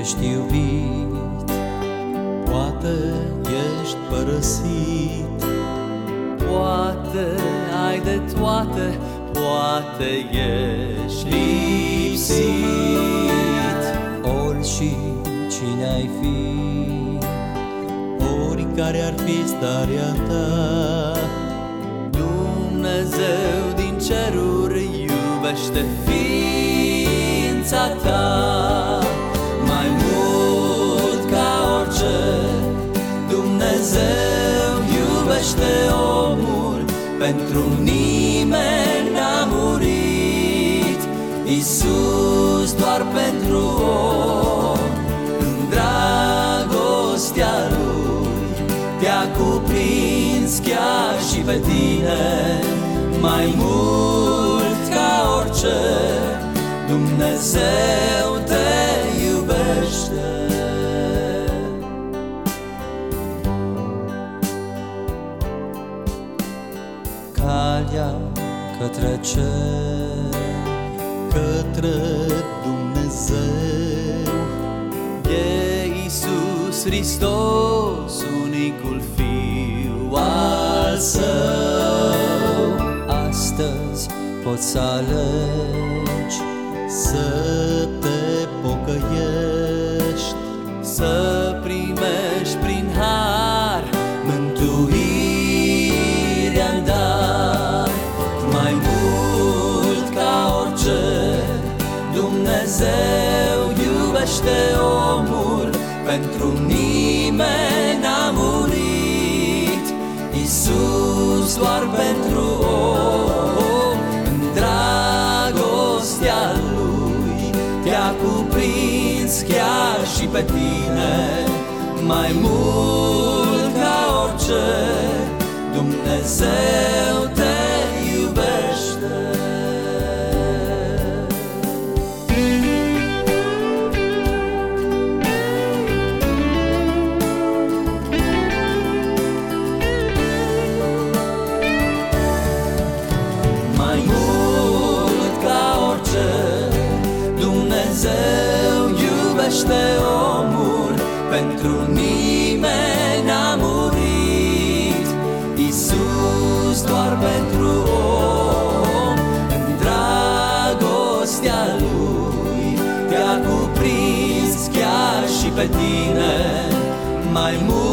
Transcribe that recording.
ești iubit, poate ești părăsit, Poate ai de toate, poate ești lipsit ori și cine ai fi, oricare ar fi starea ta. Dumnezeu din ceruri iubește ființa ta Iisus doar pentru om În dragostea Lui Te-a cuprins chiar și pe tine Mai mult ca orice Dumnezeu te iubește. Calea către cer, către Dumnezeu. E Iisus Hristos, unicul Fiu al Său Astăzi poți să alegi să te Pentru nimeni n-a murit. Iisus doar pentru om În dragostea Lui Te-a cuprins chiar și pe tine. Mai mult ca orice Dumnezeu Pentru nimeni n-a murit. Iisus doar pentru om În dragostea Lui Te-a cuprins chiar și pe tine. Mai mult